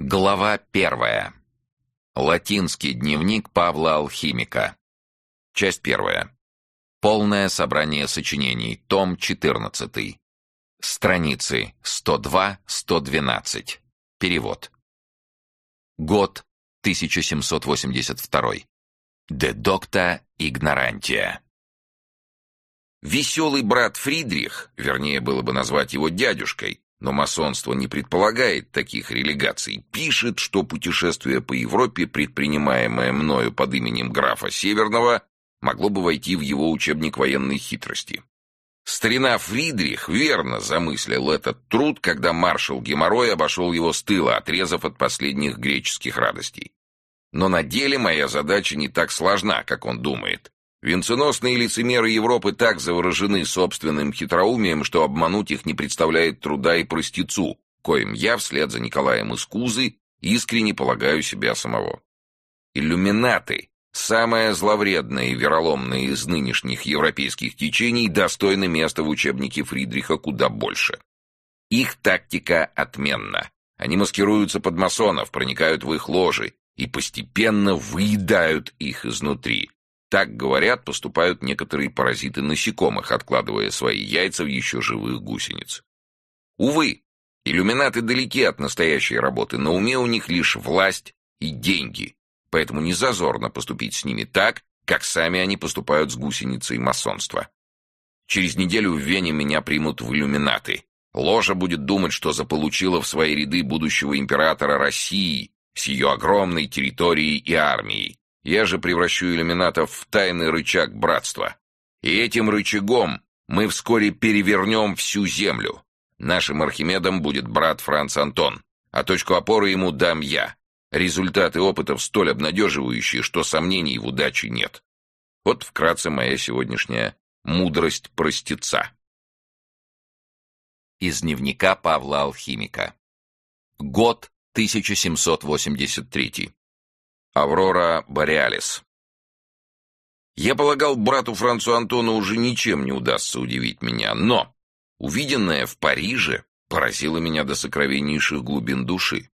Глава первая. Латинский дневник Павла Алхимика. Часть первая. Полное собрание сочинений. Том 14. Страницы 102-112. Перевод. Год 1782. Де докта игнорантия. Веселый брат Фридрих, вернее было бы назвать его дядюшкой, но масонство не предполагает таких релегаций. Пишет, что путешествие по Европе, предпринимаемое мною под именем графа Северного, могло бы войти в его учебник военной хитрости. Старина Фридрих верно замыслил этот труд, когда маршал Геморрой обошел его с тыла, отрезав от последних греческих радостей. Но на деле моя задача не так сложна, как он думает. Венценосные лицемеры Европы так заворожены собственным хитроумием, что обмануть их не представляет труда и простецу, коим я, вслед за Николаем из Кузы, искренне полагаю себя самого. Иллюминаты, самое зловредное и вероломное из нынешних европейских течений, достойны места в учебнике Фридриха куда больше. Их тактика отменна. Они маскируются под масонов, проникают в их ложи и постепенно выедают их изнутри, так, говорят, поступают некоторые паразиты насекомых, откладывая свои яйца в еще живых гусениц. Увы, иллюминаты далеки от настоящей работы, на уме у них лишь власть и деньги, поэтому не зазорно поступить с ними так, как сами они поступают с гусеницей масонства. Через неделю в Вене меня примут в иллюминаты. Ложа будет думать, что заполучила в свои ряды будущего императора России с ее огромной территорией и армией. Я же превращу иллюминатов в тайный рычаг братства. И этим рычагом мы вскоре перевернем всю землю. Нашим Архимедом будет брат Франц Антон, а точку опоры ему дам я. Результаты опытов столь обнадеживающие, что сомнений в удаче нет. Вот вкратце моя сегодняшняя мудрость простеца. Из дневника Павла Алхимика. Год 1783. Аврора Бореалис. Я полагал, брату Францу Антону уже ничем не удастся удивить меня, но увиденное в Париже поразило меня до сокровеннейших глубин души.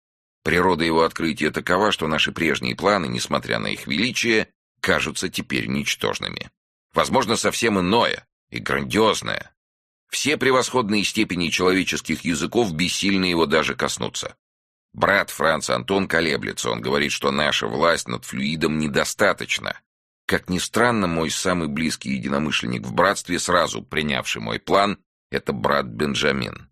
Природа его открытия такова, что наши прежние планы, несмотря на их величие, кажутся теперь ничтожными. Возможно, совсем иное и грандиозное. Все превосходные степени человеческих языков бессильны его даже коснуться. Брат Франц Антон колеблется. Он говорит, что наша власть над флюидом недостаточна. Как ни странно, мой самый близкий единомышленник в братстве, сразу принявший мой план, это брат Бенджамин.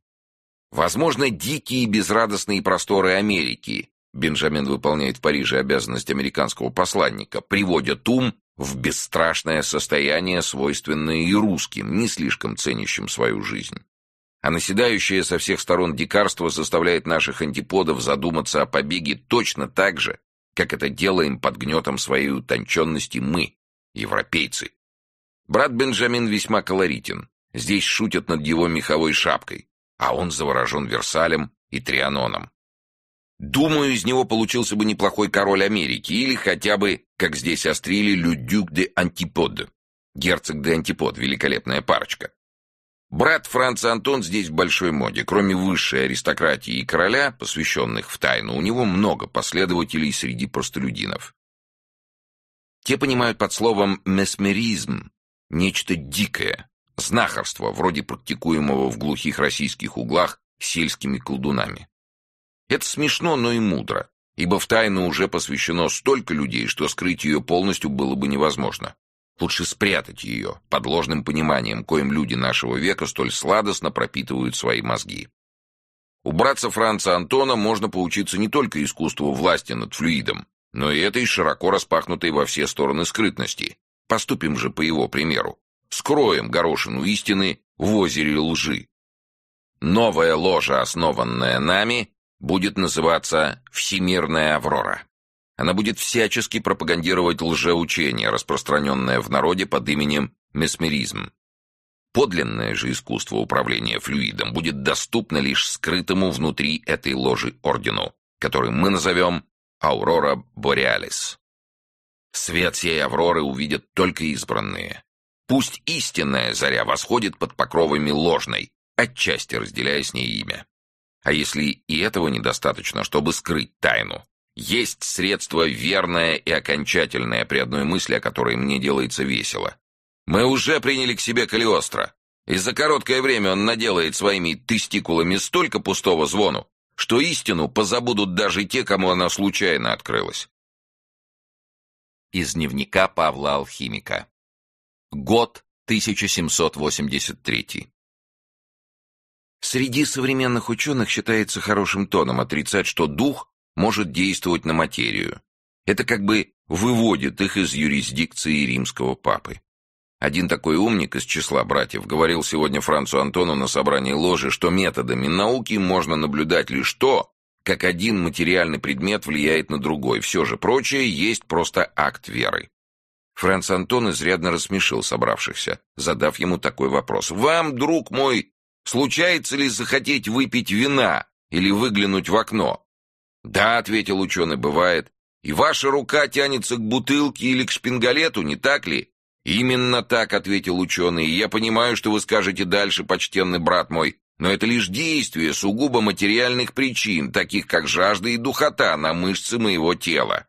Возможно, дикие безрадостные просторы Америки, Бенджамин выполняет в Париже обязанность американского посланника, приводят ум в бесстрашное состояние, свойственное и русским, не слишком ценящим свою жизнь а наседающее со всех сторон дикарство заставляет наших антиподов задуматься о побеге точно так же, как это делаем под гнетом своей утонченности мы, европейцы. Брат Бенджамин весьма колоритен. Здесь шутят над его меховой шапкой, а он заворожен Версалем и Трианоном. Думаю, из него получился бы неплохой король Америки или хотя бы, как здесь острили, Людюк де Антипод. Герцог де Антипод, великолепная парочка. Брат Франца Антон здесь в большой моде. Кроме высшей аристократии и короля, посвященных в тайну, у него много последователей среди простолюдинов. Те понимают под словом «месмеризм» нечто дикое, знахарство, вроде практикуемого в глухих российских углах сельскими колдунами. Это смешно, но и мудро, ибо в тайну уже посвящено столько людей, что скрыть ее полностью было бы невозможно. Лучше спрятать ее под ложным пониманием, коим люди нашего века столь сладостно пропитывают свои мозги. У братца Франца Антона можно поучиться не только искусству власти над флюидом, но и этой широко распахнутой во все стороны скрытности. Поступим же по его примеру. Скроем горошину истины в озере лжи. Новая ложа, основанная нами, будет называться «Всемирная Аврора». Она будет всячески пропагандировать лжеучение, распространенное в народе под именем месмеризм. Подлинное же искусство управления флюидом будет доступно лишь скрытому внутри этой ложи ордену, который мы назовем Аурора Бореалис. Свет сей Авроры увидят только избранные. Пусть истинная заря восходит под покровами ложной, отчасти разделяя с ней имя. А если и этого недостаточно, чтобы скрыть тайну? Есть средство верное и окончательное при одной мысли, о которой мне делается весело. Мы уже приняли к себе Калиостро, и за короткое время он наделает своими тестикулами столько пустого звону, что истину позабудут даже те, кому она случайно открылась. Из дневника Павла Алхимика. Год 1783. Среди современных ученых считается хорошим тоном отрицать, что дух может действовать на материю. Это как бы выводит их из юрисдикции римского папы. Один такой умник из числа братьев говорил сегодня Францу Антону на собрании ложи, что методами науки можно наблюдать лишь то, как один материальный предмет влияет на другой. Все же прочее есть просто акт веры. Франц Антон изрядно рассмешил собравшихся, задав ему такой вопрос. «Вам, друг мой, случается ли захотеть выпить вина или выглянуть в окно?» «Да», — ответил ученый, — «бывает. И ваша рука тянется к бутылке или к шпингалету, не так ли?» «Именно так», — ответил ученый, — «я понимаю, что вы скажете дальше, почтенный брат мой, но это лишь действие сугубо материальных причин, таких как жажда и духота на мышцы моего тела».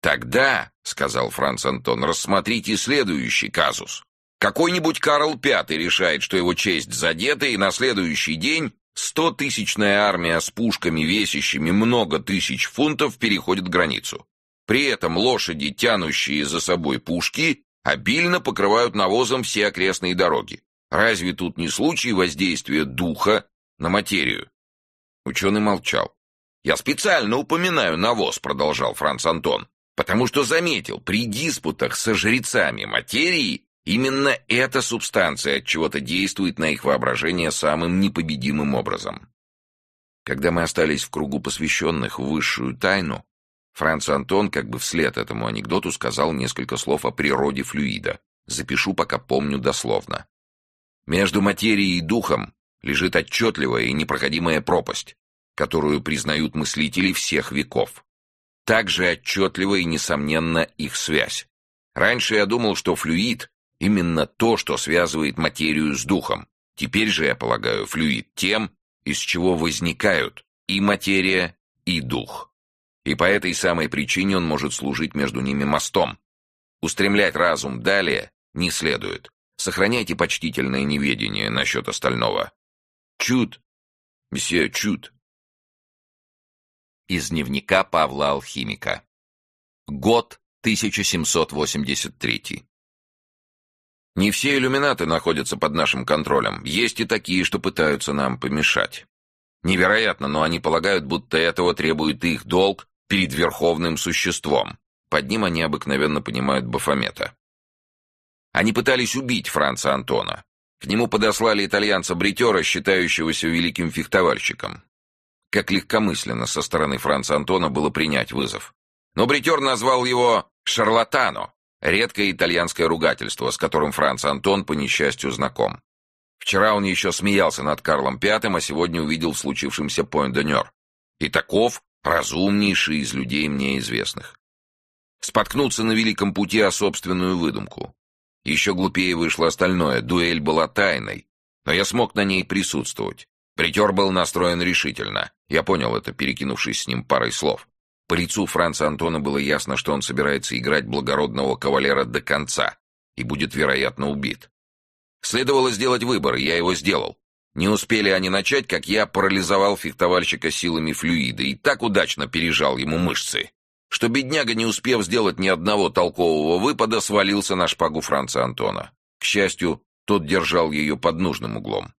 «Тогда», — сказал Франц Антон, — «рассмотрите следующий казус. Какой-нибудь Карл V решает, что его честь задета, и на следующий день стотысячная армия с пушками, весящими много тысяч фунтов, переходит границу. При этом лошади, тянущие за собой пушки, обильно покрывают навозом все окрестные дороги. Разве тут не случай воздействия духа на материю? Ученый молчал. «Я специально упоминаю навоз», — продолжал Франц Антон, «потому что заметил, при диспутах со жрецами материи именно эта субстанция от чего-то действует на их воображение самым непобедимым образом». Когда мы остались в кругу посвященных высшую тайну, Франц Антон как бы вслед этому анекдоту сказал несколько слов о природе флюида. Запишу, пока помню дословно. Между материей и духом лежит отчетливая и непроходимая пропасть, которую признают мыслители всех веков. Также отчетлива и несомненно их связь. Раньше я думал, что флюид — именно то, что связывает материю с духом. Теперь же я полагаю флюид тем, из чего возникают и материя, и дух и по этой самой причине он может служить между ними мостом. Устремлять разум далее не следует. Сохраняйте почтительное неведение насчет остального. Чуд, месье Чуд. Из дневника Павла Алхимика. Год 1783. Не все иллюминаты находятся под нашим контролем. Есть и такие, что пытаются нам помешать. Невероятно, но они полагают, будто этого требует их долг перед верховным существом. Под ним они обыкновенно понимают Бафомета. Они пытались убить Франца Антона. К нему подослали итальянца-бритера, считающегося великим фехтовальщиком. Как легкомысленно со стороны Франца Антона было принять вызов. Но бритер назвал его «шарлатано», редкое итальянское ругательство, с которым Франц Антон по несчастью знаком. Вчера он еще смеялся над Карлом V, а сегодня увидел в случившемся Пойн-де-Нёр. И таков разумнейший из людей мне известных. Споткнуться на великом пути о собственную выдумку. Еще глупее вышло остальное, дуэль была тайной, но я смог на ней присутствовать. Притер был настроен решительно. Я понял это, перекинувшись с ним парой слов. По лицу Франца Антона было ясно, что он собирается играть благородного кавалера до конца и будет, вероятно, убит. Следовало сделать выбор, и я его сделал. Не успели они начать, как я парализовал фехтовальщика силами флюида и так удачно пережал ему мышцы, что бедняга, не успев сделать ни одного толкового выпада, свалился на шпагу Франца Антона. К счастью, тот держал ее под нужным углом.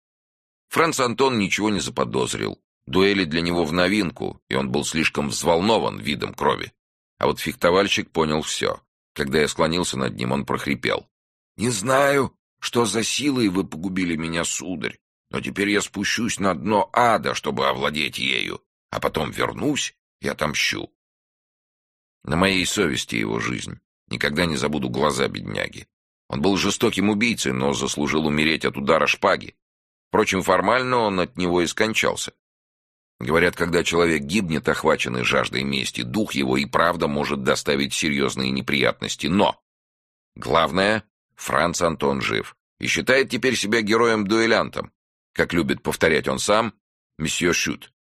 Франц Антон ничего не заподозрил. Дуэли для него в новинку, и он был слишком взволнован видом крови. А вот фехтовальщик понял все. Когда я склонился над ним, он прохрипел. «Не знаю, что за силой вы погубили меня, сударь. Но теперь я спущусь на дно ада, чтобы овладеть ею, а потом вернусь и отомщу. На моей совести его жизнь. Никогда не забуду глаза бедняги. Он был жестоким убийцей, но заслужил умереть от удара шпаги. Впрочем, формально он от него и скончался. Говорят, когда человек гибнет, охваченный жаждой мести, дух его и правда может доставить серьезные неприятности. Но главное, Франц Антон жив и считает теперь себя героем-дуэлянтом. Как любит повторять он сам, месье Шут.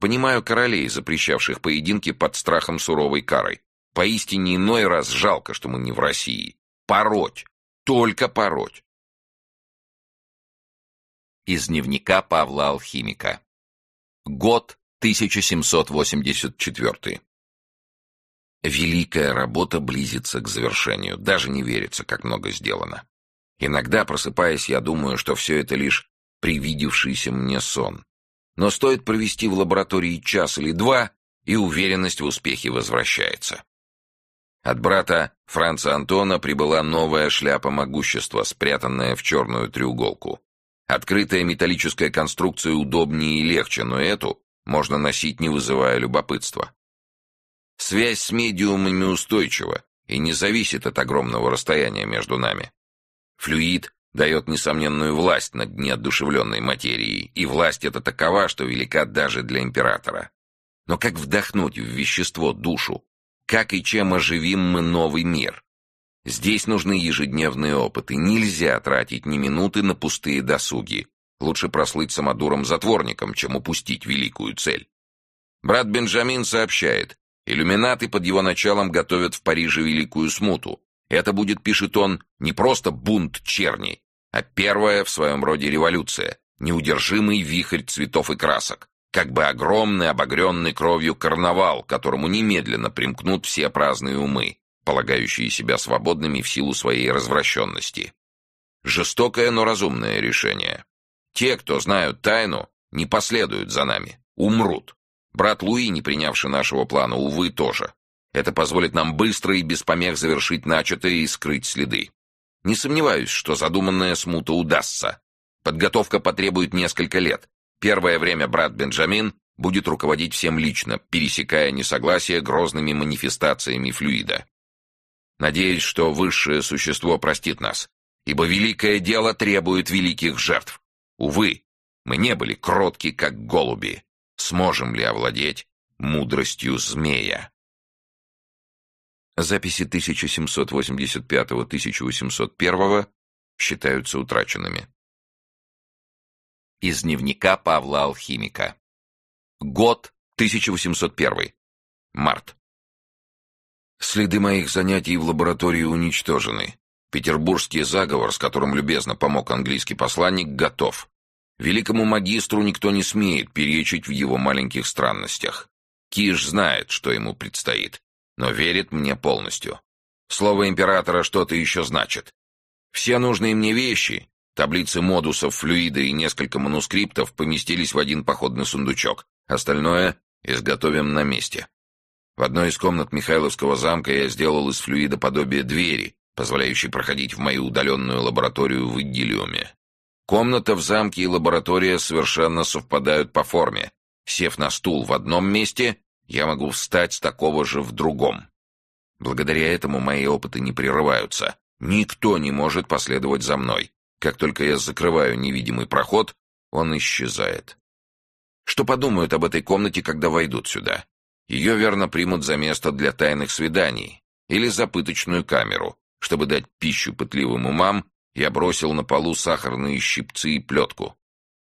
Понимаю королей, запрещавших поединки под страхом суровой кары. Поистине иной раз жалко, что мы не в России. Пороть. Только пороть. Из дневника Павла Алхимика. Год 1784. Великая работа близится к завершению. Даже не верится, как много сделано. Иногда, просыпаясь, я думаю, что все это лишь привидевшийся мне сон. Но стоит провести в лаборатории час или два, и уверенность в успехе возвращается. От брата Франца Антона прибыла новая шляпа могущества, спрятанная в черную треуголку. Открытая металлическая конструкция удобнее и легче, но эту можно носить, не вызывая любопытства. Связь с медиумами устойчива и не зависит от огромного расстояния между нами. Флюид дает несомненную власть над неодушевленной материей, и власть эта такова, что велика даже для императора. Но как вдохнуть в вещество душу? Как и чем оживим мы новый мир? Здесь нужны ежедневные опыты. Нельзя тратить ни минуты на пустые досуги. Лучше прослыть самодуром-затворником, чем упустить великую цель. Брат Бенджамин сообщает, иллюминаты под его началом готовят в Париже великую смуту. Это будет, пишет он, не просто бунт черни, а первая в своем роде революция, неудержимый вихрь цветов и красок, как бы огромный, обогренный кровью карнавал, которому немедленно примкнут все праздные умы, полагающие себя свободными в силу своей развращенности. Жестокое, но разумное решение. Те, кто знают тайну, не последуют за нами, умрут. Брат Луи, не принявший нашего плана, увы, тоже. Это позволит нам быстро и без помех завершить начатое и скрыть следы. Не сомневаюсь, что задуманная смута удастся. Подготовка потребует несколько лет. Первое время брат Бенджамин будет руководить всем лично, пересекая несогласие грозными манифестациями флюида. Надеюсь, что высшее существо простит нас, ибо великое дело требует великих жертв. Увы, мы не были кротки, как голуби. Сможем ли овладеть мудростью змея? Записи 1785-1801 считаются утраченными. Из дневника Павла Алхимика. Год 1801. Март. Следы моих занятий в лаборатории уничтожены. Петербургский заговор, с которым любезно помог английский посланник, готов. Великому магистру никто не смеет перечить в его маленьких странностях. Киш знает, что ему предстоит но верит мне полностью. Слово императора что-то еще значит. Все нужные мне вещи, таблицы модусов, флюида и несколько манускриптов поместились в один походный сундучок. Остальное изготовим на месте. В одной из комнат Михайловского замка я сделал из флюида подобие двери, позволяющей проходить в мою удаленную лабораторию в Игилиуме. Комната в замке и лаборатория совершенно совпадают по форме. Сев на стул в одном месте, я могу встать с такого же в другом. Благодаря этому мои опыты не прерываются. Никто не может последовать за мной. Как только я закрываю невидимый проход, он исчезает. Что подумают об этой комнате, когда войдут сюда? Ее верно примут за место для тайных свиданий или за пыточную камеру. Чтобы дать пищу пытливым умам, я бросил на полу сахарные щипцы и плетку.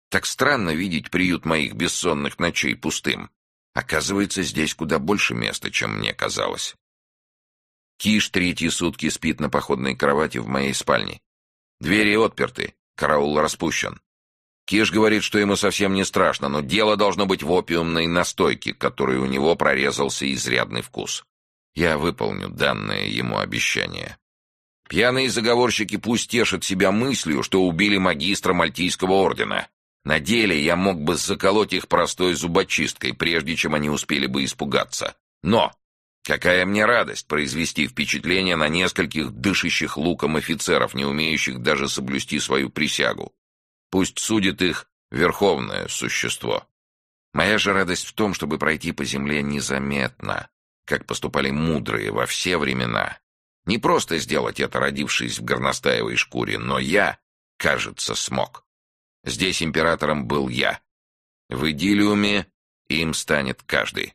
Так странно видеть приют моих бессонных ночей пустым. Оказывается, здесь куда больше места, чем мне казалось. Киш третьи сутки спит на походной кровати в моей спальне. Двери отперты, караул распущен. Киш говорит, что ему совсем не страшно, но дело должно быть в опиумной настойке, которой у него прорезался изрядный вкус. Я выполню данное ему обещание. Пьяные заговорщики пусть тешат себя мыслью, что убили магистра Мальтийского ордена. На деле я мог бы заколоть их простой зубочисткой, прежде чем они успели бы испугаться. Но какая мне радость произвести впечатление на нескольких дышащих луком офицеров, не умеющих даже соблюсти свою присягу. Пусть судит их верховное существо. Моя же радость в том, чтобы пройти по земле незаметно, как поступали мудрые во все времена. Не просто сделать это, родившись в горностаевой шкуре, но я, кажется, смог. Здесь императором был я. В идиллиуме им станет каждый.